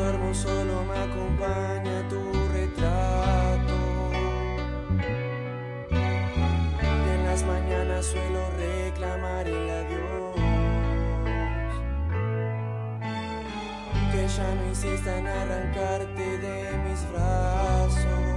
duermo solo me acompaña tu retrato. Y en las mañanas suelo reclamar el adiós. Que ya no insistan arrancarte de mis brazos.